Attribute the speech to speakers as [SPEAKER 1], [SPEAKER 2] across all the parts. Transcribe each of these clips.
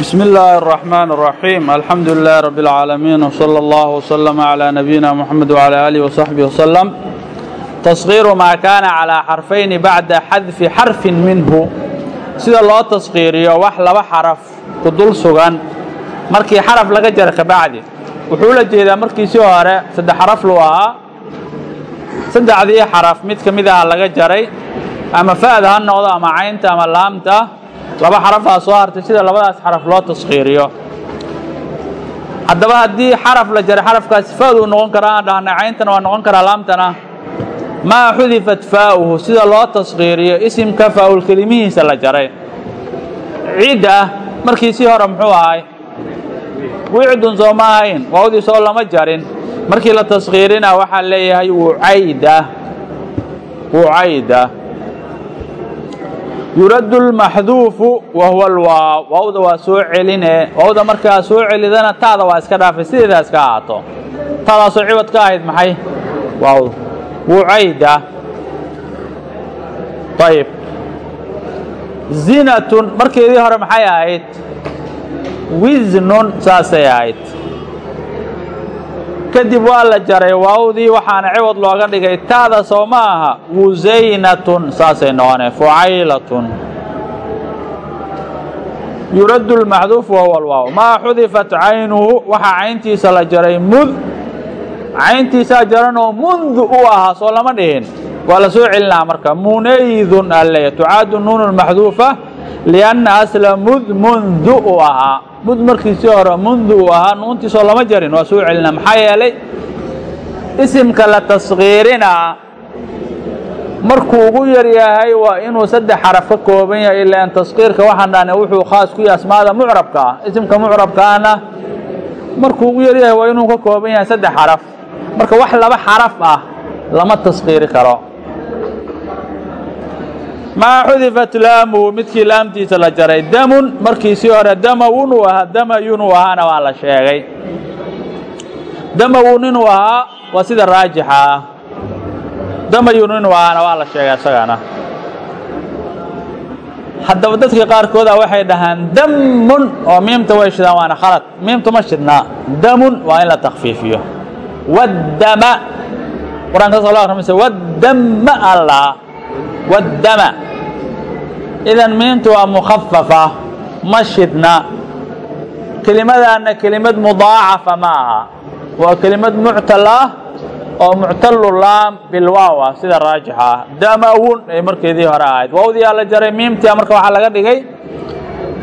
[SPEAKER 1] بسم الله الرحمن الرحيم الحمد لله رب العالمين وصلى الله وسلم على نبينا محمد وعلى آله وصحبه وسلم تصغير ما كان على حرفين بعد حذف حرف منه sida loo tasqiiriyo wax laba xaraf ku dul sugan markii xaraf laga jara kabacdi wuxuu la jeedaa markiisii hore saddex xaraf lu ahaa saddexdii xaraf mid ka mid aha laga jaray ama fa'da ha noqdo ama caynta ama laamta laba xarafaa soo hartay sida labadaas xaraf loo tasqiiriyo haddaba haddii xaraf la jaray xarafkaasi fa'duu noqon karaa aan dhahnay cayntana waa noqon karaa laamtana maa xudifat faa'uhu sida loo tasqiiriyo isimka faa'ul kelimihiisa la jaray. Cidda markiisii hore muxuu ahay? Wicdun soo ma ahayn waawdii soo lama jarin. Markii la tasqiirina waxaa leeyahay wucayda wucayda yuraddu lmaxduufu wa huwa alwaaw. Waawda waa soo celine waawda markaa soo celidana taada waa iska dhaafay sideedaa iska ahaato taadaasoo ciwad ka ahayd maxay? Waaw wucayda. Ayib zinatun markeedii hore maxay ahayd? Wiznun saasay ahayd kadib waa la jaray waawdii waxaana ciwad looga dhigay taada soo ma aha wusaynatun saasay noqonee fucaylatun. Yuraddu lmaxduuf wahuwa maa xudifat caynuhu waxaa cayntiisa la jaray mud cayntiisaa jaranoo mundu u ahaa soo lama dhihin. Waa la soo celinaa marka munaydun alle tucaadu nuunu maxduufa lianna asla mud mundu u ahaa mud markiisii hore mundu uu ahaa nuuntiisoo lama jarin waa soo celinaa maxaa yeelay isimka la tasqiirinaa markuu ugu yar yahay waa inuu saddex xaraf ka kooban yahay ilaan tasqiirka waxaan dhahna wuxuu khaas ku yahay asmaada mucrabka ah isimka mucrabkaana markuu ugu yar yahay waa inuu ka kooban yahay saddex xaraf marka wax laba xaraf ah lama tasqiiri karo maa xudifat laamuhu midkii laamtiisa la jaray damun markiisii hore damawun uu ahaa damayun uu ahaana waa la sheegay. Damawun inuu ahaa waa sida raajixa. Ah damayun inuu ahaana waa la sheegay isagana haddaba dadka qaarkooda waxay dhahaan damun oo miimta way shidaan waana khalad. Miimta ma shidnaa damun waa in la takfiifiyo waddama. Qur'aankaas la akhrimaysa waddama allah. Waddama idan miimtu waa mukhafafa ma shidna. Kelimadaana kelimad mudaacafa ma aha. Waa kelimad muctal ah oo muctalu laam bilwaaw ah sida raajixa ah. Damawun ay markeedii hore ahayd. Waawdiyaa la jaray miimtia marka waxaa laga dhigay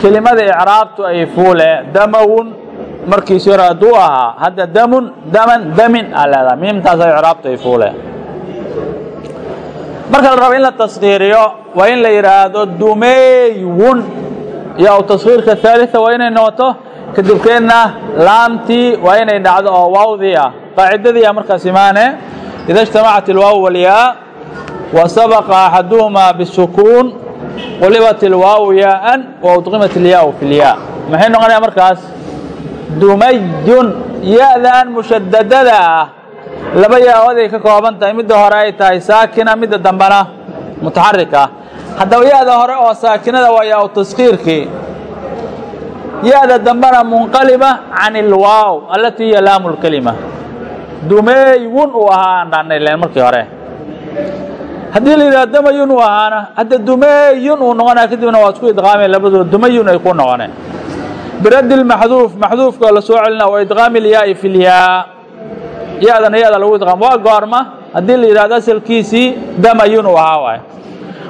[SPEAKER 1] kelimada icraabtu ay fuule. Damawun markiisii hore hadduu ahaa hadda damun daman damin aa leedaha miimtaasa icraabtu ay fuule marka la rabo in la taskiiriyo waa in la yidhaahdo dumeywun iyo taskiirka haalia waa inay noqoto kadibkeedna laamtii waa inay dhacdo oo waawdii ah qaacidadiia markaas imaane ida اجtamacat اlwaaw walyaa wa sabaqa axaduhumaa bisukuun qulibat اlwaaw yaaan wa udqimat اlyaau fi اlyaa maxay noqonaya markaas dumayun ya-dan mushadadada ah laba yaa-oday ka kooban tahay midda hore ay tahay saakina midda dambena mutaxarika. Haddaba ya-da hore oo saakinada waa yaa-u taskiirkii ya-da munqaliba can ilwaaw alatii hiya laamu lkelima dumeywun uu ahaa aan dhahnay len markii hore. Haddii la yidhaha damayun uu ahaana hadda dumeyun uu noqonaya kadibna waa isku idqaameen labadooda dumayun ay ku noqoneen. Biraddi lmaxduuf maxduufka la soo celina wa idqaami ilyaai fi lyaa ya-dana ya-da lagu idqaam waa goorma haddii la yidhahdo asalkiisii damayun uu ahaa waay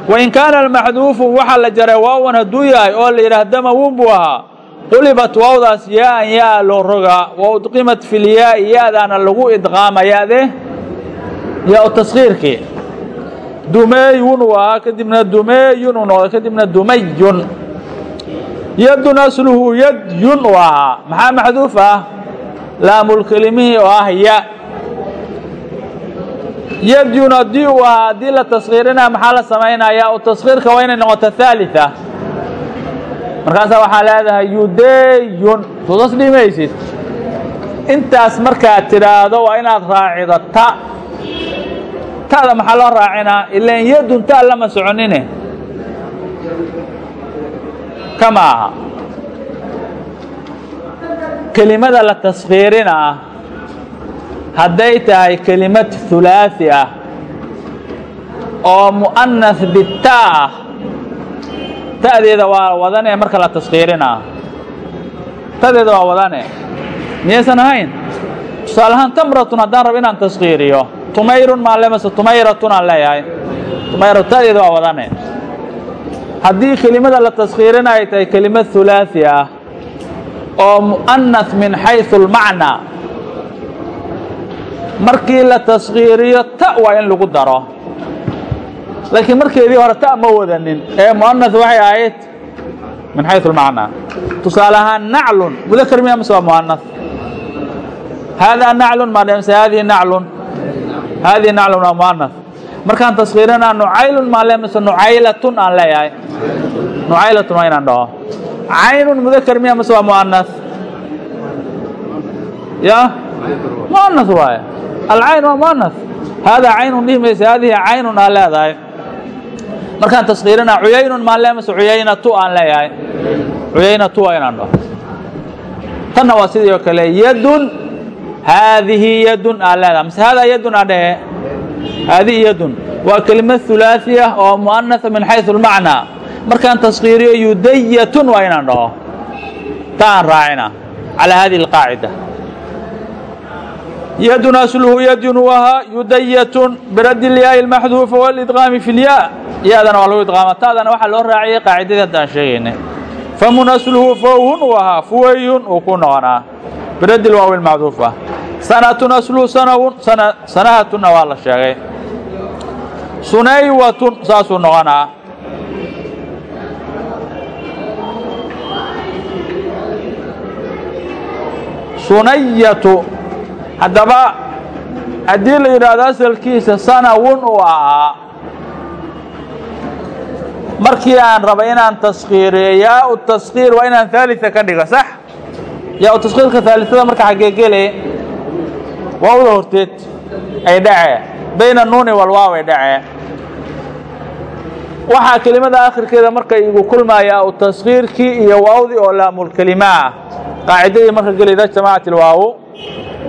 [SPEAKER 1] wain kaana almaxduufu waxaa la jaray waawan hadduu yahay oo la yidhaha damawun buu ahaa. Qulibat waawdaas yaa-an yaa loo rogaa wa udqimat fi lyaai ya-daana lagu idqaama yaa-u taskiirkii dumeeyun ahaa kadibna dumeeyun uu noqday kadibna dumayun yadun asluhu yadyun uu ahaa. Maxaa maxduuf ah? Laamulkelimihii oo ah ya yadyun haddii uu ahaa haddii la taskiirina maxaa la samaynaya u taskiirka waa inay noqoto haalia markaasaa waxaa leedahay yudeyun suudas dhimaysid. Intaas markaad tidhaahdo waa inaad raacido ta. Ta'da maxaa loo raacinaa? Ilan yadun ta lama soconine. Kama aha. Kelimada la taskhiirinaa hadday tahay kelimad hulaaثi ah oo mu'anas bita ah ta'deeda waa wadane marka la taskhiirinaa ta'deeda waa wadane miyaysan ahayn tusaale ahaan tamratun haddaan rabo inaan taskhiiriyo tumayrun maan le mase tumayratun aan leeyahay tumayra ta'deeda waa wadane haddii kelimada la taskhiirina ay tahay kelimad hulaaثi ah oo mu'anas min xayثu اlmacnaa markii la taskhiiriyo ta waa in lagu daro. Laakiin markeedii hore ta ma wadanin. Ee mu'anas waxay ahayd min xayثu اlmacnaa tusaale ahaan naclun. Mudakr miya mase waa mu'anas haadaa naclun maa dhemse haadihi naclun. Haadihi naclun waa mu'anas markaan taskhiirinaa nucaylun maa le mase nucaylatun aan leeyahay. Nucaylatun waa inaan dhaho. Caynun mudakr miya mase waa mu'anas ya? Mu'anas waaye alcayn waa muanas haadaa caynun dhihi mayse haadihi caynun aan leedahay. Markaan taskiirina cuyaynun maan lee mayse cuyaynatu aan leeyahay. Cuyaynatu waa inaan dhaho tanna waa sidii oo kale yadun haadihi yadun aan leedahay. Mise haadaa yadun aan dhehe haadihi yadun. Waa kelimad ulaaiya oo muanaa min xayu اlmacnaa markaan taskiiriyo yudayatun waa inaan dhaho ta aan raacina calaa hadihi اlqaacida yadun asluhu yadun wahaa yudayatun biradi اlyaai اlmaxduufa wاlidqaami fi اlyaa ya-dana waa lagu idqaama ta'dana waxaa loo raaciyay qaacidadii haddaan sheegaynay famun asluhu fowhun wahaa fuwayhun uu ku noqonaa biradi lwaawi اlmacduufa sanatun asluhu sanawun sanahatunna waa la sheegay sunaywatun saasuu noqonaa sunayatu haddaba haddii la yidhaahdo asalkiisa sanawun uu ahaa markii aan raba inaan taskhiiriyo yaa u taskhiir waa inaan haalita ka dhigo sax? Yaa u taskhiirka haalitada marka xaggee gele waawda horteed ay dhacee. Bayna nuuni walwaaw ay dhacee. Waxaa kelimada akhirkeeda marka igu kulmaya u taskhiirkii iyo waawdii oo laamulkelima ah qaacidadii marka gelida jamacat ilwaawu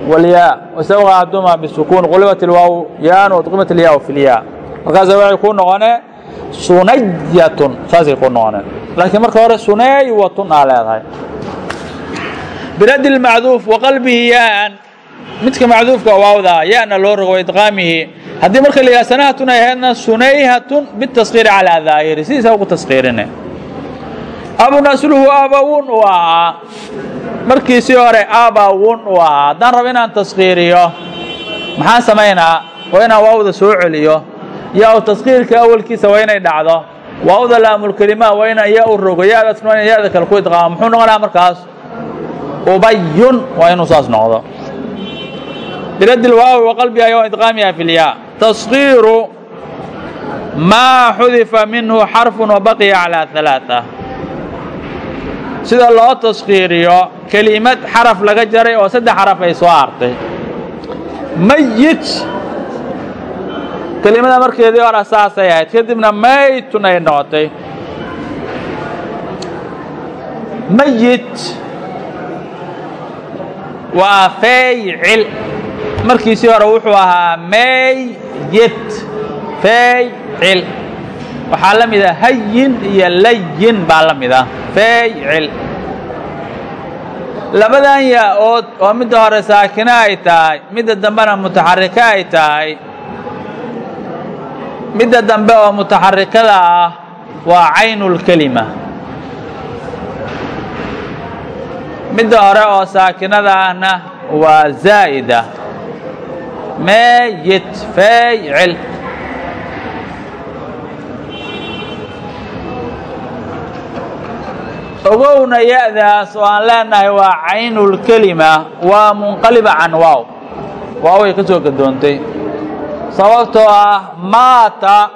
[SPEAKER 1] walyaa wasabqa ahduma bisukuun qulibat ilwaawu yaan udqimat ilyaa fi lyaa markaasa waxay ku noqonee sunayatun saasay ku noqoneen laakiin marka hore sunaywatun aa leedahay. Biradi lmacduuf waqalbihi yaan. Midka macduufka waawda yana loo rogo idqaamihi. Haddii marka la ay ahaydna sunayhatun bitaskhiiri calaa daahiri sidiisa ugu taskhiirine abun asluhu abawun uu markiisii hore abawun uu haddaan rabo inaan taskhiiriyo maxaan samaynaa? Waa inaan waawda soo celiyo. Yaa u taskhiirka awalkiisa waa inay dhacdo. Waawda laamulkelima waa inaan ya u rogo. Ya-daasna waa ina ya-da kale ku idqaamo. Muxuu noqonaa markaas? Ubayun waa inuu saas noqdo. Biradi lwaawi waqalbiha yo idqaamiha fi lyaa taskhiiru maa xudifa minhu xarfu wabaqiya calaa ثalaaثa sida loo taskhiiriyo kelimad xaraf laga jaray oo saddex xaraf ay soo hartay mayit kelimada markeedii hore saasay ahayd. Kadibna maytun ay noqotay. Mayit waa faycil. Markiisii hore wuxuu ahaa meyyit faycil waxaa la mid a hayin iyo layin baa la mid ah. Faycil. Labadan yaa-ood oo midda hore saakina ay tahay midda dambena mutaxarika ay tahay. Midda dambe oo mutaxarikada ah waa caynulkelima midda hore oo saakinada ahna waa zaa'ida. Meeyit faycil ogowna ya-daas oo aan leenahay waa caynulkelima waa munqaliba can waaw. Waaway ka soo gadoontay. Sababtoo ah maata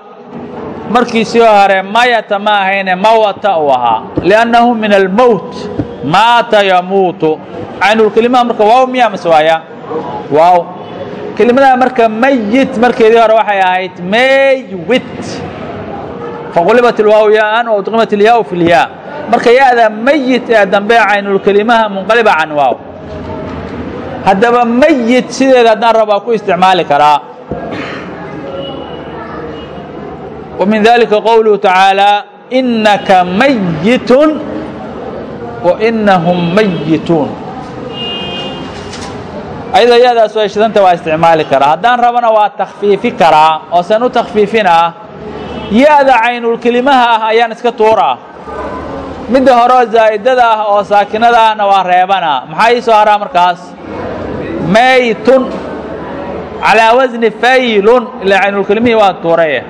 [SPEAKER 1] markiisii hore mayata ma ahayne mawata uu ahaa. Liannahu min almowt maata yamuutu. Caynulkelimaha marka waaw miya mase waaw. Kelimada marka mayit markeedii hore waxay ahayd maywit faqulibat ilwaaw yaaan waudqimat ilyaa fi lyaa marka ya-da mayit ee dambe caynulkelimaha munqaliba can waaw. Haddaba mayit sideeda haddaan rabaa ku isticmaali karaa. Dalika qowluhu tacaalى inaka mayitun wa inahum mayituun ayadoo yadaas way shidanta waa isticmaali karaa. Haddaan rabana waa takfiifi karaa oosan u takfiifinaa ya-da caynulkelimaha ah ayaan iska tuuraa midda hore oo zaa'idada ah oo saakinada ahna waa reebana. Maxaa ii soo haraa markaas? Maytun calaa wasni faylun ilaa caynulkelimihii waa tuuraye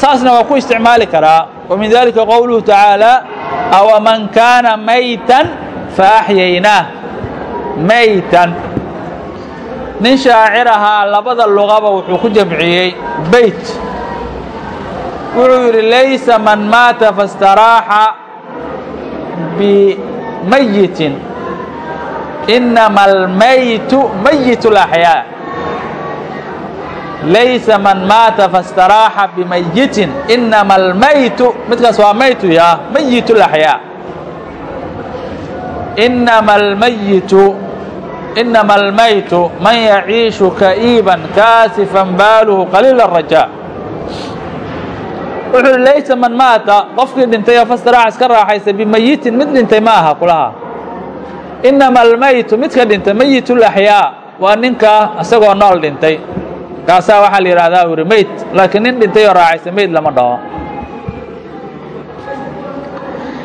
[SPEAKER 1] saasna waa ku isticmaali karaa wa min dalika qowluhu tacaalى awaman kaana maytan faaxyaynaah maytan. Nin shaacir ahaa labada luqaba wuxuu ku jamciyey beyt. Wuxuu yidhi laysa man maata faاstaraaxa bimayitin inama almaytu mayit اlaxyaa laysa man maata faاstaraaxa bimayitin inama almaytu midkaas waa maytu ya mayit اlaxyaa inama almayitu inama almaytu man yaciishu ka'iiban kaasifan baaluhu qaliila الrajaa wuxuu uhi laysa man maata. Qofkii dhintay oo fastaraax iska raaxaysa bimayitin mid dhintay ma aha kulaha. Inama almaytu midka dhintay mayit اlaxyaa waa ninka isagoo nool dhintay. Kaasaa waxaa la yidhahdaa uri meyd laakiin nin dhintay oo raacaysa meyd lama dhaho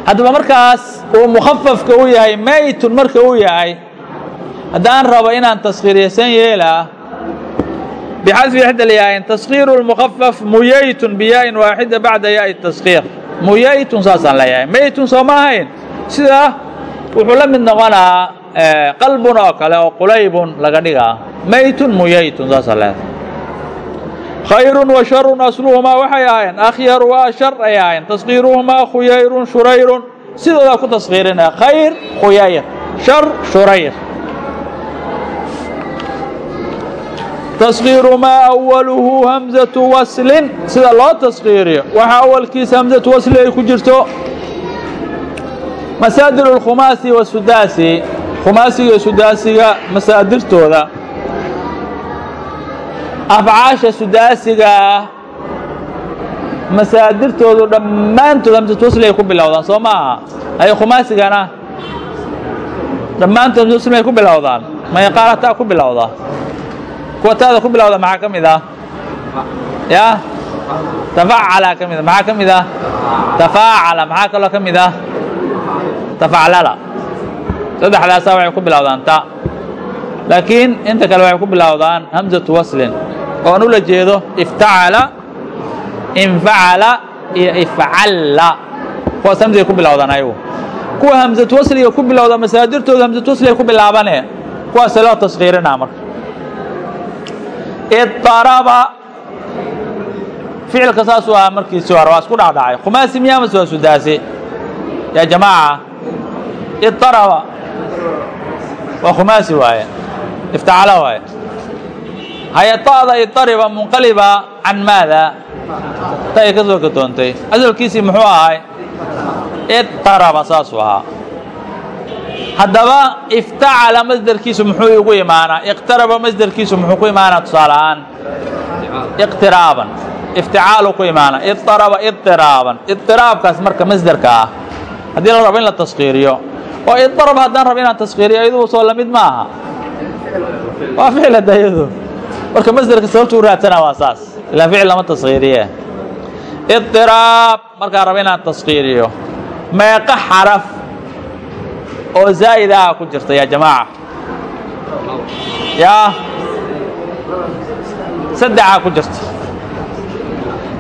[SPEAKER 1] haddaba markaas uu mukhafafka u yahay maytun marka uu yahay haddaan rabo inaan taskhiiriyaysan yeelaa bixadfi ixda lyahayn taskhiiru lmukhafaf muyaytun biyaa-in waaxida bacda yaai taskhiir muyaytun saasaan leeyahay maytun soo ma ahayn sida wuxuu la mid noqonaa qalbun oo kale oo qulaybun laga dhigaa maytun muyaytun saasaan leeyahay khayrun wa sharun asluhumaa waxay ahayn akhyar wa ashar ay ahayn taskhiiruhumaa khuyayrun shurayrun sidoodaa ku taskhiirinaya khayr khuyayr shar shurayr taskhiiru maa awaluhu hamzatu waslin. Sida loo taskhiiriyo waxa awalkiisa hamzatu wasli ay ku jirto masaadir اlkhumaasi wasudaasi khumaasiga iyo sudaasiga masaadirtooda. Afcaasha sudaasiga ah masaadirtoodu dhammaantood hamsatu wasli ay ku bilowdaan soo ma aha ay khumaasigana dhammaantood hamsatu wasli ay ku bilowdaan? Maya qaarataa ku bilowda kuwa taada ku bilowda maxaa ka mid ah? Ya? Tafacala ka mid a maxaa ka mid ah? Tafaacala maxaa kaloo ka mid ah? Tafaclala. Saddexdaasaa waxay ku bilowdaan ta. Laakiin inta kale waxay ku bilowdaan hamzatu waslin oon ula jeedo iftacala infacala iyo ifcalla. Kuwaas hamzay ku bilowdaan ayagu. Kuwa hamzatu wasliga ku bilowda masaadirtooda hamzatu wasliga ku bilaabane kuwaase loo taskhiirinaa marka idaraba ficilka saasuu ahaa markiisii hore waa isku dhacdhacay khumaasi miyaa mase waa sudaasi yaa jamaaca idaraba waa khumaasi waaye iftacala waaye haye ta'da idariba munqaliba can maada ta ay ka soo gadoontay asalkiisii muxuu ahay idaraba saasuu ahaa haddaba iftacala masderkiisu muxuu igu imaanaa iqtaraba masderkiisu muxuu ku imaanaa tusaale ahaan iqtiraaban. Ifticaalu ku imaana. Idaraba idiraaban idiraabkaas marka masderka ah haddii la rabo in la taskhiiriyo oo idarab haddaan rabo inaan taskhiiriyo iyaduu soo la mid ma aha waa ficil iyadu. Marka masderka sababtuu raadsanaa waa saas. Ilaa ficil lama taskhiiriye idiraab markaan rabo inaan taskhiiriyo meeqa xaraf oo zaa'id ah ku jirta yaa jamaaca? Yaa? Saddexaa ku jirta.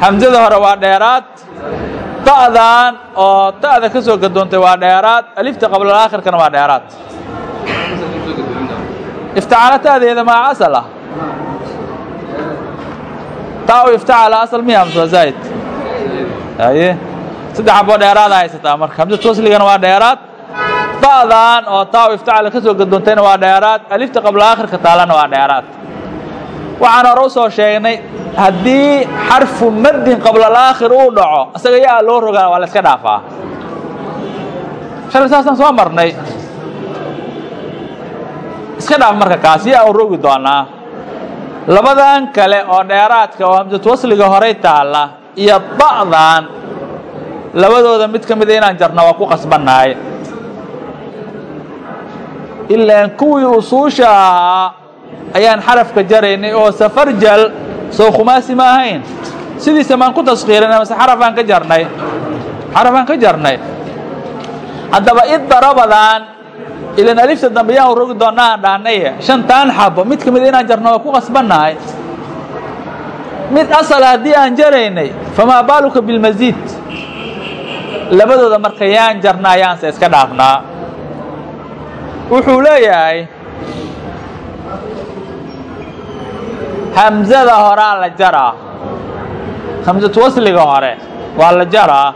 [SPEAKER 1] Hamsada hore waa dheeraad. Ta'dan oo ta'da ka soo gadoontay waa dheeraad. Alifta qablaakhirkana waa dheeraad. Iftacala ta'deeda maa asal ah? Taa u iftacala asal miya hamsa waa zaa'id. Haye. Saddex xaboo dheeraada haysataa marka. Hamsatu wasligana waa dheeraad ta'dan oo taa iftacala ka soo gadoontayna waa dheeraad. Alifta qablaakhirka taalana waa dheeraad. Waxaan hore u soo sheegnay haddii xarfu maddin qablalaakhir uu dhaco isaga yaa loo rogaa waa la iska dhaafaa. Shalay saasaan soo marnay. Iska dhaaf marka kaas yaa u rogi doonaa. Labadan kale oo dheeraadka oo hamsatu wasliga horay taalla iyo ba'dan labadooda mid ka mida inaan jarno waa ku qasbannahay ilaan kuwii usuusha ahaa ayaan xarafka jaraynay oo safarjal soo khumaasi ma ahayn sidiisa maan ku taskiirinay mase xarafaan ka jarnay xarafaan ka jarnay haddaba iddarabadan ilan alifta dambe yaan rogi doonnaa aan dhahnay shantaan xabo mid ka mida inaan jarno waa ku qasbannahay mid asal haddii aan jaraynay famaa baaluka bilmasiid labadooda marka yaan jarnaa yaanse iska dhaafnaa wuxuu leeyahay hamzada horaa la jaraa. Hamsatu wasliga hore waa la jaraa.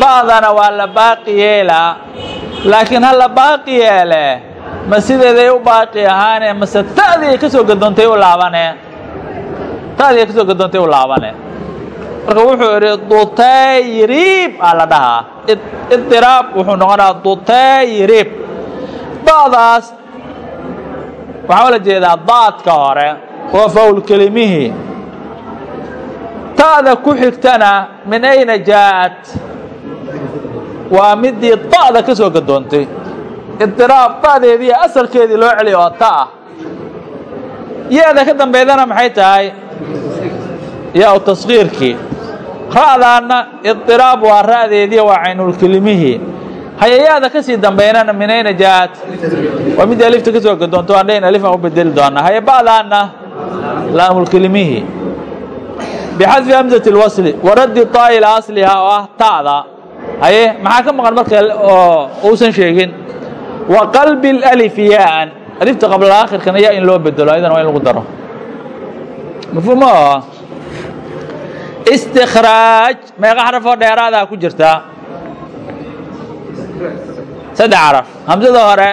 [SPEAKER 1] Ba'dana waa la baaqi yeelaa. Laakiin ha la baaqi yeele ma sideeday u baaqi ahaane mase ta'dii ka soo gadoontay u laabane ta'dii ka soo gadoontay u laabane marka wuxuu idhi dutayrib aa la dhahaa. Idiraab wuxuu noqonayaa dutayrib da'daas waxaa la jeedaa daadka hore waa fawl kelimihii ta'da ku xigtana min ayna jaa'at? Waa midii da'da ka soo gadoontay. Idiraab da'deedii asalkeedii loo celiya oo ta ah ya-da ka dambeydana maxay tahay? Yaa-u taskiirkii ra'daanna idiraab waa ra'deedii waa caynulkelimihii hayayaada ka sii dambeynana min ayna jaa'at waa midii alifta ka soo gadoonto aan dhayn alifaan u bedeli doonaa. Haye ba'daanna laamulkelimihii bixadfi hamzati اlwasli waraddi taa ilaa aslihaa oo ah ta'da. Haye maxaa ka maqan marka oo uusan sheegin? Wa qalbi اlalif alifta qabla aakhirkana yaa in loo bedelo ayadana waa in lagu daro. Mafhuum oo? Istikhraaj. Meeqa xaraf oo dheeraadaa ku jirtaa saddex xaraf hamsada hore.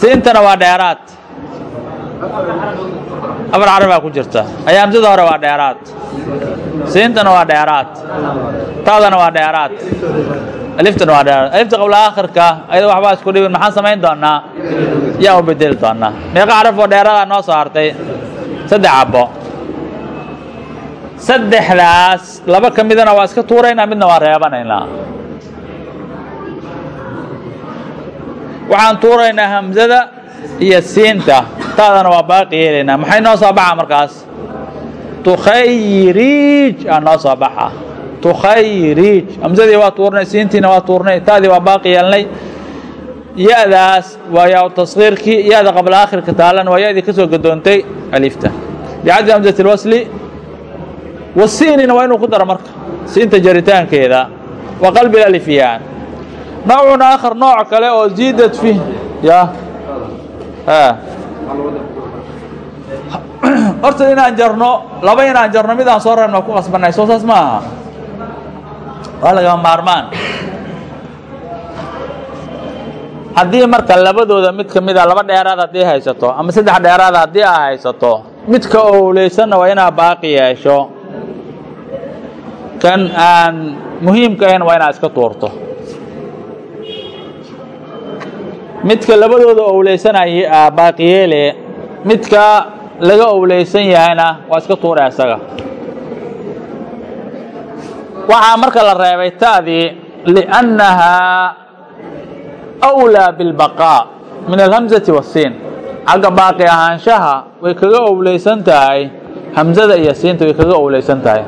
[SPEAKER 1] Siintana waa dheeraad. Afar xarafaa ku jirta. Ayaa hamsada hore waa dheeraad. Siintana waa dheeraad. Taadana waa dheeraad. Aliftana waa dheeraad. Alifta qabla aakhirka ayada waxbaa isku dhibin. Maxaan samayn doonaa yaan u bedeli doonaa meeqa xaraf oo dheeraadaa noo soo hartay saddex cabbo saddexdaas laba ka midana waa iska tuuraynaa midna waa reebanaynaa. Waxaan tuuraynaa hamsada iyo siinta taadana waa baaqi yeelaynaa. Maxay noo soo baxa markaas? Tukhayrij aa noo soo baxa tukhayrij hamsadii waa tuurnay siintiina waa tuurnay taadii waa baaqi yeelnay. Ya-daas waa yaa taskiirkii ya-da qabla aakhirka taalan waa ya-dii ka soo gadoontay alifta. Bicaddi hamsati اlwasli wasiinina waa inuu ku daro marka. Siinta jaritaankeeda wa qalbi alifyaan nawcun aakhar nooc kale oo ziidat fi ya. Horta inaan jarno laba inaan jarno mid aan soo reebno ku qasbanay soo saas ma aha. Waa lagama maarmaan. Haddii marka labadooda mid ka mida laba dheeraad haddii haysato ama saddex dheeraad haddii aa haysato midka owleysanna waa inaa baaqi yeesho kan aan muhiimka ahayn waa inaad iska tuurto midka labadooda owleysanay baaqiyeele midka laga owleysan yahayna waa iska tuura isaga waxaa marka la reebay ta'dii liأnnahaa أwlىa biاlbaqاء min alhamزati wالsiin xagga baaqi ahaanshaha way kaga owleysan tahay hamzada iyo siinta way kaga owleysan tahay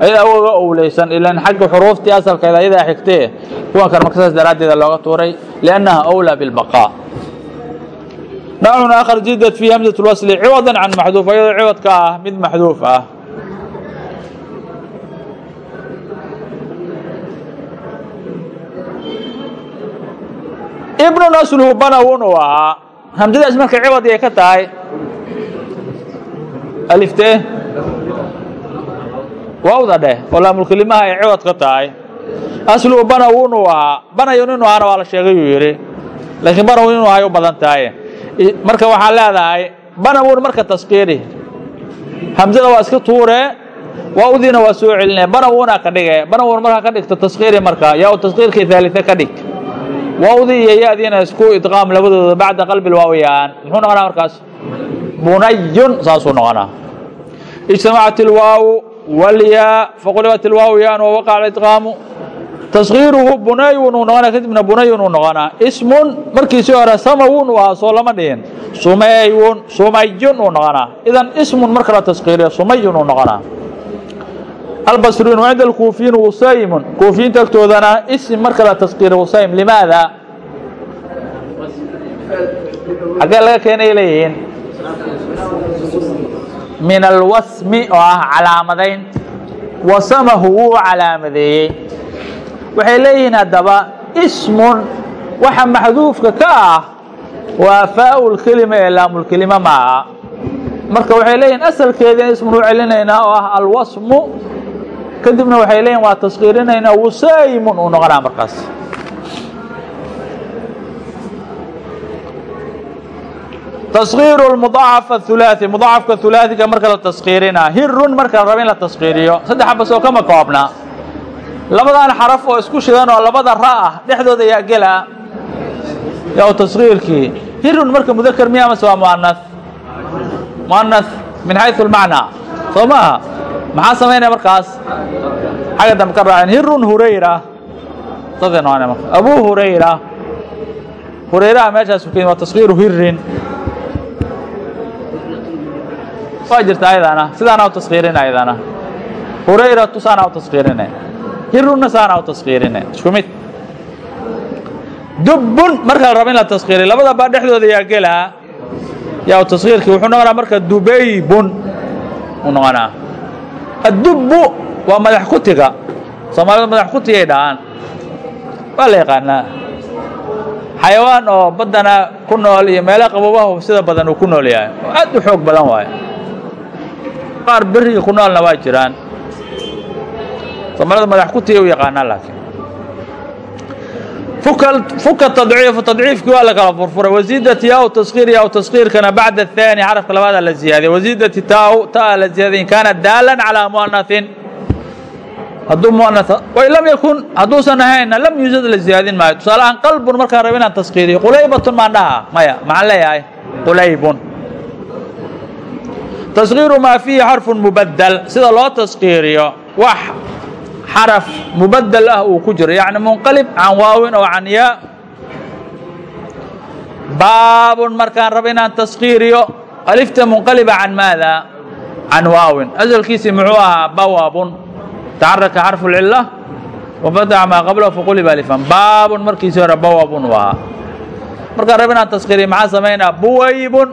[SPEAKER 1] ayadaa uga owlaysan ilan xagga xuruuftii asalkeeda ayadaa xigtee kuwan kan marka saas daraaddeeda looga tuuray liannaha awlaa bilbaqaa nacun aakhar jidad fii hamsat lwasli ciwadan can maxduuf ayadoo ciwadka ah mid maxduuf ah. Ibnun asluhu banawun uu ahaa. Hamsadaas marka ciwadgay ka tahay. Aliftee waawda dheh oo laamulkelimaha ay ciwad ka tahay. Asluhu banawun uu ahaa. Banayun inuu ahaana waa la sheegay uu yidhi. Laakiin banawun inuu ahay u badan tahay. Marka waxaa leedahay banawun marka taskiiri hamsada waa iska tuuree waawdiina waa soo celinaya banawuna ka dhige banawun markaa ka dhigto taskiiri marka. Yaa u taskiirkii haalite ka dhig. Wawdi iyo ya-diina isku idqaam labadooda bacda qalbi lwaawiyaan muxuu noqonaa markaas? Bunayun saasuu noqonaa. Ijtamacat ilwaaw walyaa faqulibat ilwaaw yaan wawaqaca idqaamu taskiiruhu bunayun uu noqonaa kadibna bunayun uu noqonaa ismun markiisii hore samawun uu ahaa soo lama dhihin. Sumayun sumayun uu noqonaa idan ismun marka la taskiiriyo sumayun uu noqonaa albasriin cinda alkuufiyiin wusaymun kuufiyiinta agtoodana ism marka la taskiiriyo wusaym limaada? Xaggee laga keenay leeyihiin min alwasmi oo ah calaamadayn. Wasamahu wuu calaamadeeyey. Waxay leeyihiin haddaba ismun waxa maxduufka ka ah waa faau lkelima ee laamulkelima ma aha. Marka waxay leeyihiin asalkeediina ismun u celinaynaa oo ah alwasmu kadibna waxay leeyihiin waa taskiirinaynaa wusaymun uu noqonaa markaas taskiiru mudaacaf athulaaثi mudaacafka hulaaثiga marka la taskiirinaa hirun marka la rabo in la taskiiriyo saddex xabas oo kama koobna. Labadan xaraf oo isku shidan oo labada ra ah dhexdooda yaa gela. Yaa taskiirkii hirun marka mudakr miya mase waa muana muana min xayu lmacnaa soo maaha maxaa samaynaya markaas? Xagga dambe ka raaceen hirun hurayra. Saasay marka. Abu hurayra. Hurayraha meeshaas ku waa taskiiru hirin waa jirta ayadana? Sidaana u taskiirina ayadana? Hurayratu saana u taskiirina hirunna saana u taskiirina isku mid? Dubbun marka la rabo in la taskiiriyo labada baa dhexdooda yaa gelaa yaa taskiirkii wuxuu noqonaa marka dubaybun uu noqonaa. Addubbu waa madax kutiga soomaalidu madax kutigay dhahaan waa la yaqaanaa. Xayawaan oo baddana ku nool iyo meelo qabobahu sida badan uu ku nool yahay. Oo aad u xoog badan waayo qaar beriga ku noolna waa jiraan. Soomaalida madax kutiga u yaqaanaa laakiin. Fuka tadciifu tadciifkii waa la kala furfuray. Wasiidati yaa taskiir yaa taskiirkana bacda ahaani xarafka labaada la ziyaadiyay wasiidati taa taa la ziyaadiy in kaana daalan calaa muanahin hadduu muana wain lam yakun hadduusan ahaynna lam yuusad la ziyaadin maayo. Tusaale ahaan qalbun markaan raba inaan taskiiriyo qulaybatun maan dhaha maya maxaan leeyahay? Qulaybun taskiiru maa fiihi xarfun mubadel sida loo taskiiriyo wax xaraf mubadel ah uu ku jiro. Yacni munqalib can waawin oo can yaa. Baabun markaan raba inaan taskiiriyo alifta munqaliba can maada? Can waawin. Asalkiisii muxuu ahaa bawaabun. Taxaraka xarfu lcila wafataxa maa qablahu faquliba alifan. Baabun markiisii hore bawaabun ahaa markaan raba inaan taskiiriyo maxaa samaynaa? Buwaybun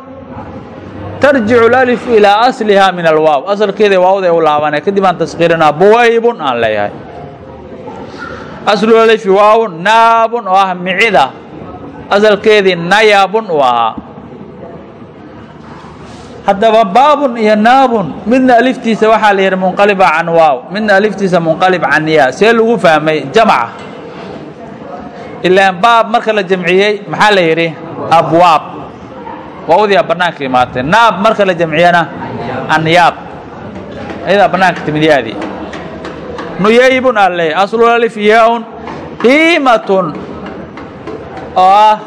[SPEAKER 1] tarjicu اlalif ilaa asliha min alwaaw. Asalkeeda waawda u laabanay kadib aan taskiirinaa buwaybun aan leeyahay. Aslulalifi waawun naabun oo ah micida. Asalkeedii nayabun uu ahaa. Haddaba baabun iyo naabun midna aliftiisa waxaa la yidhi munqaliba can waaw midna aliftiisa munqalib can ya see lagu fahmay jamca. Ilaan baab marka la jamciyey maxaa la yidhi? Abwaab waawdiyaa bannaanka imaatay. Naab marka la jamciyana anyaab ayadaa bannaanka timid yaadii nuyaybun aa leeyahy aslulalif yaun qiimatun. Oo ah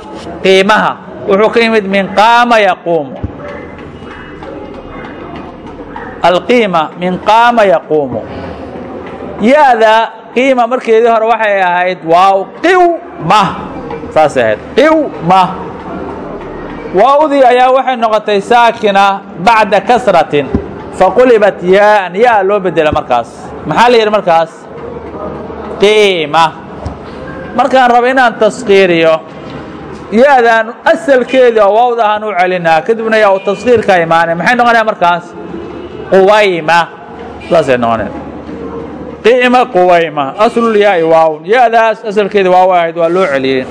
[SPEAKER 1] qiimaha. Wuxuu ka yimid min qaama yaquumu alqiima min qaama yaquumu ya-da qiima markeedii hore waxay ahayd waaw qiwma saasay ahayd qiwma waawdii ayaa waxay noqotay saakina bacda kasratin faqulibat yaaan yaa loo bedela markaas maxaa la yidhi markaas qiima markaan rabo inaan taskiiriyo ya-daan asalkeedii waawda ahaan u celinaa kadibna yaa u taskiirka maxay noqonaya markaas quwayma saasay noqoneen qiima quwayma aslulyaai waawun ya-daas asalkeedii waaw ahayd waa loo celiyey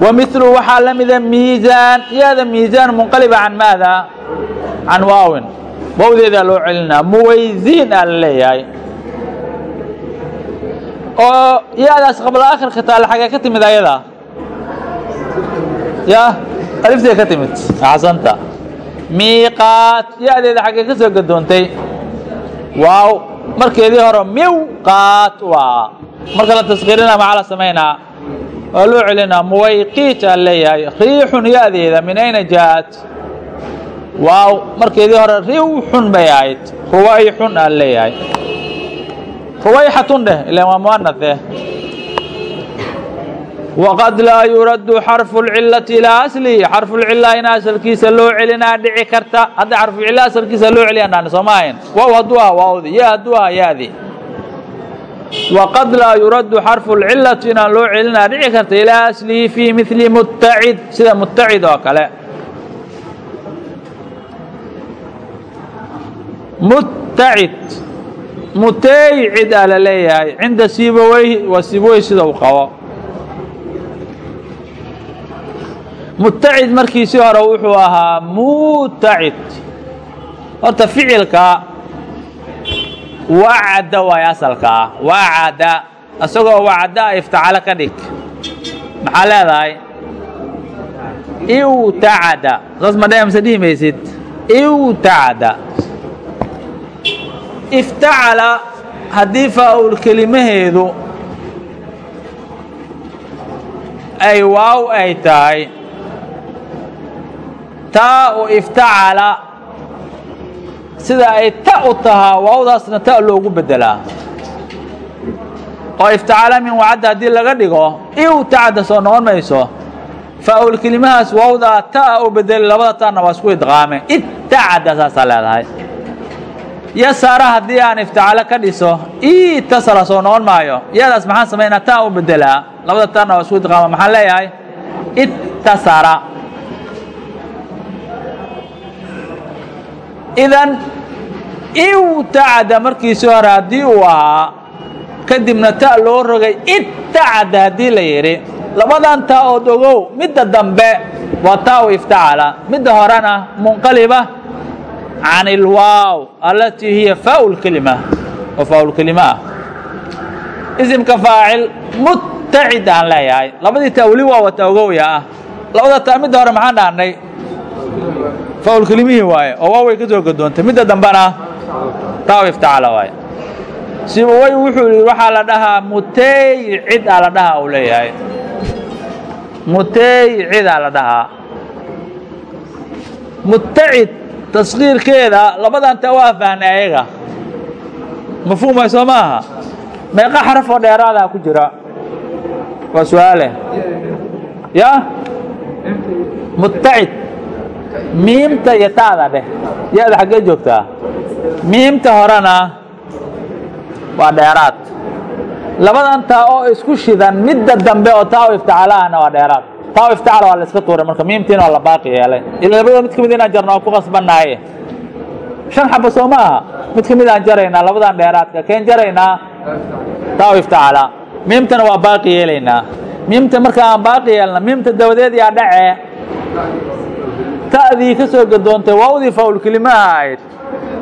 [SPEAKER 1] wmilu waxaa la mida miisaan yaada miisaan munqaliba can maada? Can waawin. Wawdeedaa loo celinaa. Muwaysiin aa la leeyahay. Oo yaadaas qabla akhirka taale xagee ka timid ayada? Ya aliftay ka timid. Axsanta miiqaat. Yadeeda xagee ka soo gadoontay. Waaw. Markeedii hore miwqaat waa. Marka la taskiirinaa maxaa la samaynaa? Waa loo celinaa muwayqiit aan leeyahay riixun ya-deeda min ayna jaa-at waaw markeedii hore riwxun bay ahayd ruwayxun aan leeyahay. Ruwayxatun dheh ilan waa muanath eh waqad laa yuraddu xarfu lcilati ilaa aslihi xarfulcila in asalkiisa loo celinaa dhici karta. Hadda xarfucila asalkiisa loo celiya naan sooma ahayn waaw hadduu aha waawdi ya hadduu aha yaadi waqad laa yuraddu xarfu lcilati inaan loo celinaa dhici karta ilaa aslihi fii mili mutacid sida mutacid oo kale mutacid mutaycid aa la leeyahay cinda sibaweyhi waa sibawey sida uu qabo mutacid markiisii hore wuxuu ahaa mutacid horta ficilka wacada waay asalka ah wacada isagoo wacda iftacalo ka dhig. Maxaa leedahay? Iwtacada saas ma dhemse dhihi maysid? Iwtacada iftacala haddii faa-ul kelimaheedu ay waaw ay tahay taa u sida ay ta u tahaa waawdaasna ta loogu bedelaa. Oo iftacala min wacadda haddii laga dhigo iwtacada soo noqon mayso faa-ul kelimahaas waawdaa ta u bedeli labada taana waa isku idqaame. Ittacada saasaa leedahay. Yasara haddii aan iftacalo ka dhiso itasala soo noqon maayo. Yadaas maxaan samaynaa taa u bedelaa labada taana waa isku idqaama maxaan leeyahay? Ittasara idan iwtacada markiisii hore haddii uu ahaa kadibna ta loo rogay ittacada haddii la yidhi labadan taa ood ogow midda dambe waa taa u iftacala. Midda horena munqaliba can ilwaaw alatii hiya faau lkelima oo faau lkelima ah. Isimka faacil mutacid aan leeyahay. Labadii taa weli waa wata ogowya ah. Labada taa midda hore maxaan dhahnay faulkelimihii waaye oo waaway ka soo gadoontay midda dambena taa iftacala waaye sibawey wuxuu yihi waxaa la dhahaa mutaycid aa la dhahaa uu leeyahay mutaycid aa la dhahaa mutacid taskiirkeeda labadan taa waa fahnay ayaga mafhuumay soo maaha meeqa xaraf oo dheeraadaa ku jira waa su'aale ya mutacid miimta iyo taada dheh. Ya-da xaggee joogtaa? Miimta horena waa dheeraad. Labadan taa oo isku shidan midda dambe oo taa o waa dheeraad. Taa iftacala waa la iska tuuray marka miimtiina waa la baaqi yeelay. Ila labadoo mid ka mid inaan jarno waa ku qasbanaaye shan xaba soo ma aha. Mid ka mid aan jaraynaa labadan dheeraadka. Keen jaraynaa taa iftacala. Miimtana waa baaqi yeelaynaa miimta marka aan baaqi yeelna miimta dabadeed yaa dhace ta'dii ka soo gadoontay waawdii faulkelimaha ahayd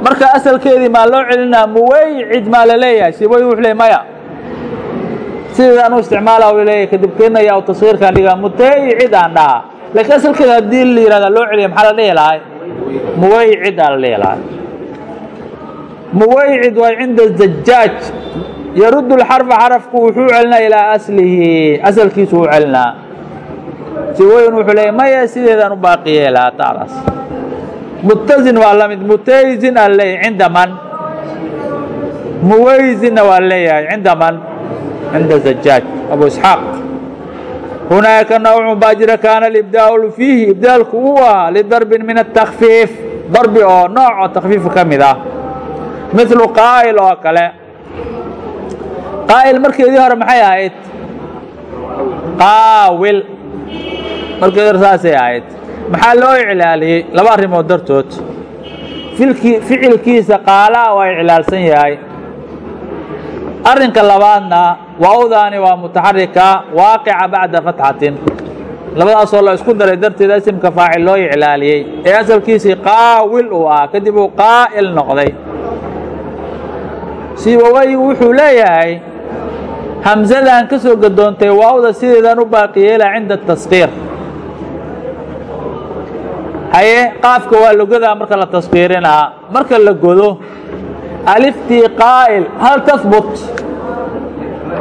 [SPEAKER 1] marka asalkeedii maa loo celinaa muwaycid maa la leeyahay siboy wuxuu leey maya. Sideedaan u isticmaala leeyahay kadib keenaya u taswiirkaan dhigaa mutaycid aan dhahaa. Laakiin asalkeeda haddii la yihahda loo celiya maxaa la dhihi lahay muwaycid aa la dhihi lahay waa cinda zajaaj yaruddu lxarfa xarafku wuxuu celinaa ilaa aslihi asalkiisu u celinaa siweyn wuxuu leeyahy maya sideedaan u baaqi yeelaa taadaas mutazin waa la mid mutayzin aa leeyahay cinda man. Muwayzinna waa leeyahay cinda man cinda zajaaj abu isxaaq. Hunaaka nawcun baa jira kaana alibdaau fiihi ibdaalku uu ahaa lidarbin min atakfiif darbi oo nooc oo takfiifa ka mid ah. Milu qaa'il oo kale. Qaa'il markeedii hore maxay ahayd? Qaawil markeedii hore saasay ahayd. Maxaa loo iclaaliyey? Laba arrimood dartood. Ficilkiisa qaalaa waa iclaalsan yahay. Arrinka labaadna waawdaani waa mutaxarika waaqica bacda fatxatin. Labadaasoo la isku daray darteeda isimka faacil loo iclaaliyey. Ee asalkiisii qaawil uu ah kadib uu qaa'il noqday. Siibawey wuxuu leeyahay hamsadan ka soo gadoontay waawda sideedan u baaqiyeela cinda taskiir haye qaafka waa logadaa marka la taskiirinaa marka la godo aliftii qaa'il hal tahbut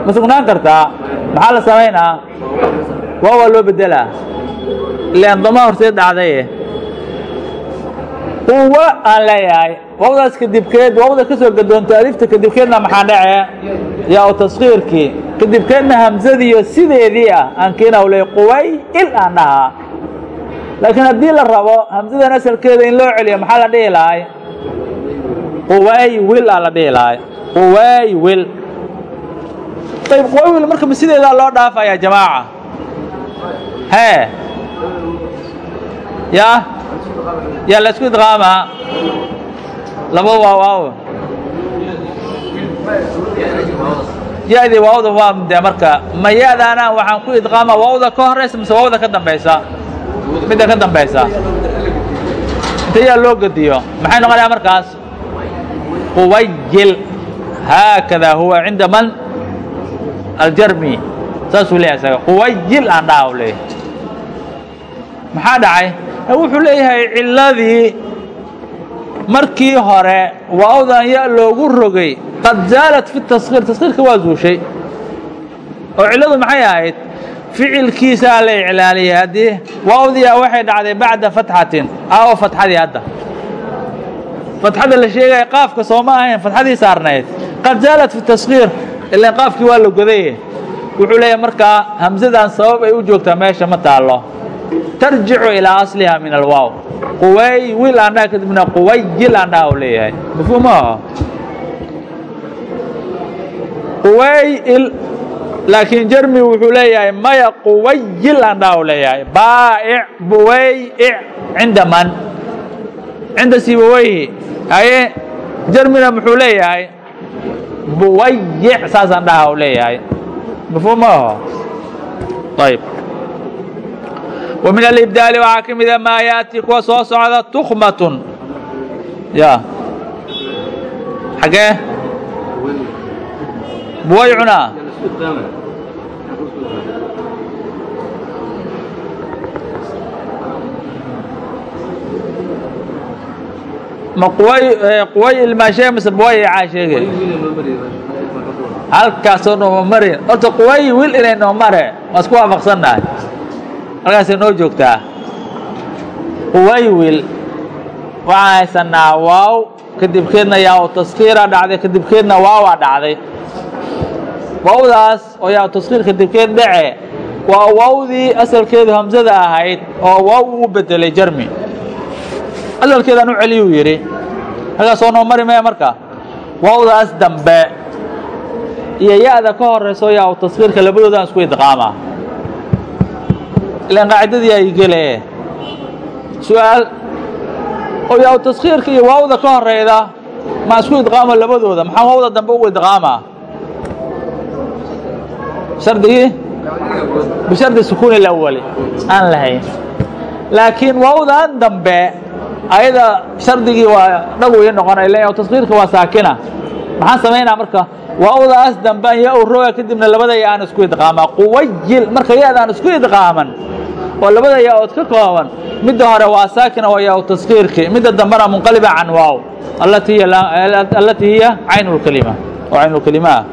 [SPEAKER 1] ma sugnaan kartaa? Maxaa la samaynaa? Waa waa loo bedelaa ilaan dama horteed dhacdaye. Quwa aan leeyahay wawdaas kadibkeed wawda ka soo gadoonta alifta kadibkeedna maxaa dhace yaa taskiirkii kadibkeedna hamsadiiyo sideedii ah aan kiina le quway il aan dhahaa. Laakiin haddii la rabo hamsadan asalkeeda in loo celiyo maxaa la dhihi lahay quway wil aa la dhihi lahay quway wil. Ayb quway wil marka ma sideedaa loo dhaafaya jamaaca? Hee ya yaa la isku idqaamaa laba waa waaw ya-dii waawda waa dee marka. Ma waxaan ku idqaamaa waawda ka horeysa mise waawda ka dambaysa? Midda ka dambaysa? Inta yaa loo gediyo maxay noqonaya markaas? Quwayil haakada huwa cinda man? Aljarmi. Saasuu leeyahay isaga. Quwayil aan dhaha u leeyahay maxaa dhacay? Wuxuu leeyahay ciladii markii hore waawdan ya loogu rogay qad zaalat fi taskiir taskiirka waa zuushay oo cilladu maxay ahayd? Ficilkiisaa la iclaaliyay. Haddii waawdiya waxay dhacday bacda fatxatin aawo fatxadii hadda. Fatxada la sheegaya qaafka soo ma ahayn fatxadii saarnayd. Qad zaalat fi taskiir ilaan qaafkii waa la godaye. Wuxuu leeyahay markaa hamsadan sabab ay u joogtaa meesha ma taallo tarjicu ilaa asliha min alwaaw quway wil aan dhaha kadibna quwayil aan dhaha u leeyahay. Mafhuum maaho quwayil laakiin jermi wuxuu leeyahay maya quwayil aan dhaha u leeyahay. Baa'ic buway'ic cinda man. Cinda sibaweyhi haye jermina muxuu leeyahay? Buwayic saasaan dhaha u leeyahay. Mafhuum maaho wa min alibdaali waxaa ka mida maa yaati kuwa soo socda tukmatun ya xagee buway cunaa ma quway ilmaashee mise buway icaa sheege halkaasoo nooma marin horta quway wiil inay noo mare waan isku waafaqsannahay halkaasay noo joogtaa quwaywil waxaan haysanaa waaw kadibkeedna yaa u taskiira dhacday kadibkeedna waawaa dhacday. Waawdaas oo yaa taskiir kadibkeed dhace waa waawdii asalkeedu hamsada ahayd oo waaw uu bedelay jermi asalkeedaan u celiyuu yidhi halkaasoo noo mari maya marka waawdaas dambe iyo ya-da ka horeyso yaa taskiirka labadoodaan isku idqaamaa ilan qaacidadii ay gele. Su'aal oo yaa taskiirka iyo waawda ka horeyda ma isku idqaamo labadooda maxaa waawda dambe ugu idqaamaa shardigii bishardi sukuuni اlawali aan lahayn. Laakiin waawdan dambe ayada shardigii waa dhagu ii noqonay len taskiirka waa saakina. Maxaan samaynaa marka? Waawdaas dambe an ya u roga kadibna labada ya aan isku idqaamaa. Quwayil marka ya-da aan isku idqaaman oo labada yaa ka kooban. Midda hore waa saakina oo yaa taskiirki midda dambana munqaliba can waaw. Allatii hiya caynulkelima oo caynulkelima ah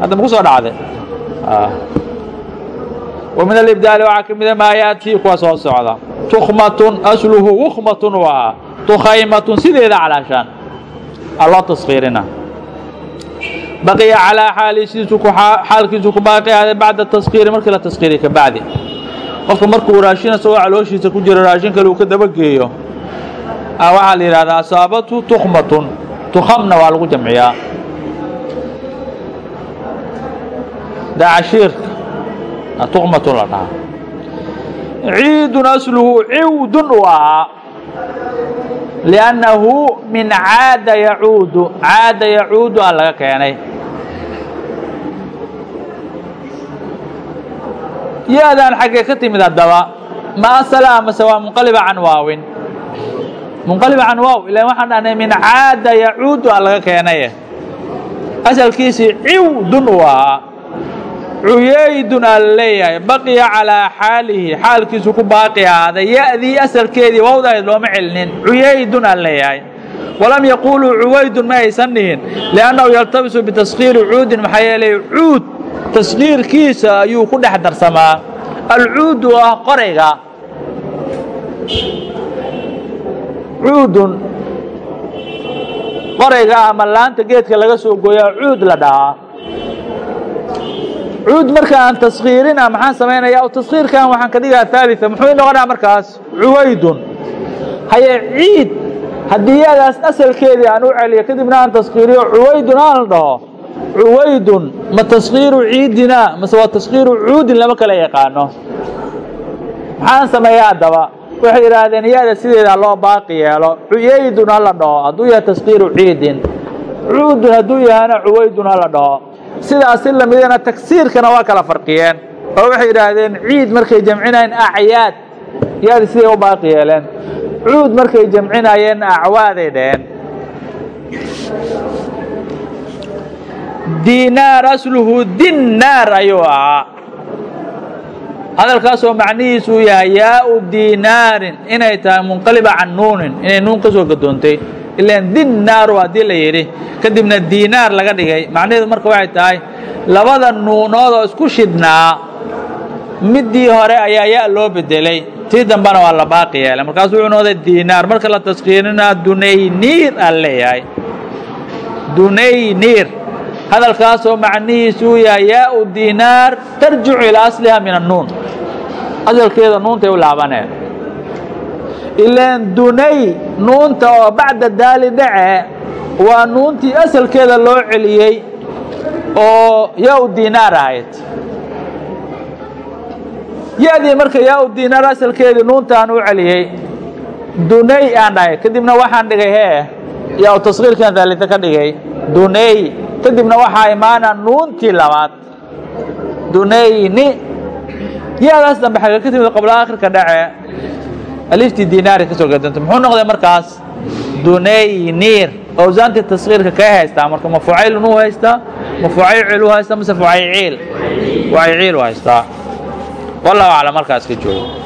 [SPEAKER 1] hadda maku soo dhacday? Ah. Wa min alibdaali waxaa ka mida maa yaatii kuwa soo socda. Tukhmatun asluhu wukhmatun u tukhaymatun sideeda calaashaan. Aloo taskiirina baqiya calaa xaali sidiisu xaalkiisu ku baaqi ahday bacda taskiiri markii la taskiiri ka qofka markuu raashin isagoo calooshiisa ku jiro raashin kale uu ka dabageeyo waxaa la yidhahdaa asaabatu tukmatun tukhamna waa lagu jamciyaa. Dacashiirka tukmatun la dhahaa. Ciidun asluhu ciwdun u ahaa. Liannahu min caada yacuudu caada yacuudu aan laga keenay ya-daan xaggee ka timid haddaba ma asala amase waa munqaliba can waawin. Munqaliba can waaw ilan waxaan dhahnay min caada yacuudu aan laga keenaye. Asalkiisii ciwdun uu ahaa cuyaydun aa leeyahay baqiya calaa xaalihi xaalkiisu ku baaqi ahaaday. Ya-dii asalkeedii wawdahayd looma celinin cuyaydun aa leeyahay. Walam yaquuluu cuwaydun ma aysan dhihin liannahu yaltabisu bitaskiiri cuudin maxaa yeelay cuud tasgiirkiisa ayuu ku dhex darsamaa. Alcuudu ah qorayga. Cuudun qorayga ama laanta geedka laga soo gooyaa cuud la dhahaa. Cuud marka aan taskiirina maxaan samaynaya taskiirkan waxaan ka dhigaa ثaaliثa muxuu noqonaa markaas? Cuwaydun. Haye ciid. Haddii yaadaas asalkeedii aan u celiyo kadibna aan taskiiriyo cuwaydun aan la dhaho cuwaydun ma taskiiru ciidina mase waa taskiiru cuudin lama kala yaqaano. Maxaan sameeyaa haddaba? Waxay yidhaahdeen yaada sideeda loo baaqi yeelo. Cuyaydun ha la dhaho hadduu yahay taskiiru ciidin. Cuudun hadduu yahana cuwaydun ha la dhaho. Sidaasi lamidana tagsiirkana waa kala farqiyeen. Oo waxay yidhaahdeen ciid markay jamcinayeen acyaad. Yaadi siday u baaqi yeeleen. Cuud markay jamcinayeen acwaaday dheheen dinaar asluhu dinaar ayuu ahaa hadalkaasoo macnihiisu uu yahay yaau dinaarin inay tahay munqaliba can nuunin inay nuun ka soo gadoontay ilaan dinaaru haddii la yidhi kadibna dinaar laga dhigay macnaheedu marka waxay tahay labada nuunood oo isku shidhnaa middii hore ayaa ya loo bedelay tii dambena waa la baaqi yeelay markaasu wuxuu noqday dinaar marka la taskiirinaa dunayniir aan leeyahay dunayniir hadalkaasoo macnihiisu uu yahay yaau dinaar tarjicu ilaa asliha min annuun. Asalkeeda nuuntay u laabaneen. Ilaan dunay nuunta oo bacda daali dhace waa nuuntii asalkeeda loo celiyey oo yaau dinaar ahayd. Ya-dii marka yaau dinaar asalkeedii nuuntaan u celiyey dunay aan dhahay. Kadibna waxaan dhigay hee yaau taskiirkan daalita ka dhigay. Dunay kadibna waxaa imaana nuuntii labaad. Dunayni yaadaas dambe xagga ka timid qabla akhirka dhace aliftii dinaari ka soo gadanta muxuu noqday markaas? Dunayniir awsaantii taskiirka kay haystaa marka ma u haystaa ma u haystaa mase fucayciil fucayciil u haystaa. Wallahu aclam markaas ka joogo